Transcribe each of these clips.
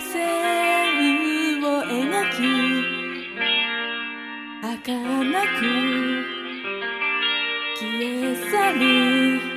せるをきく消え去る。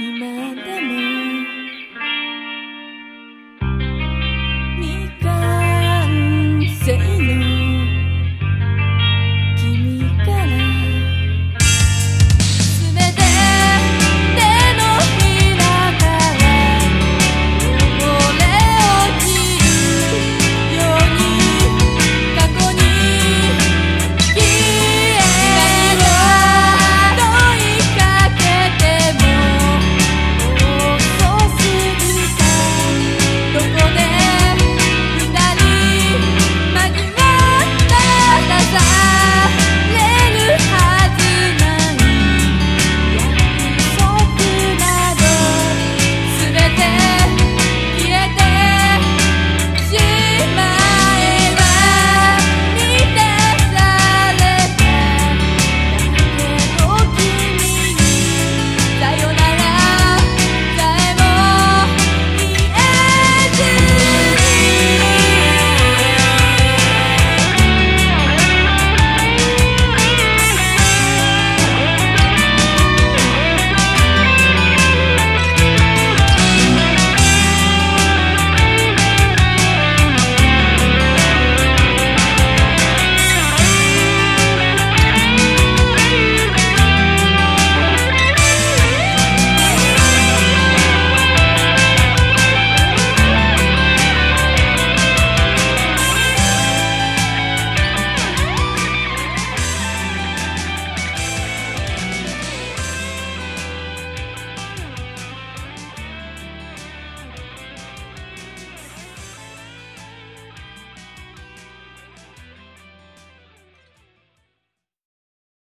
今でも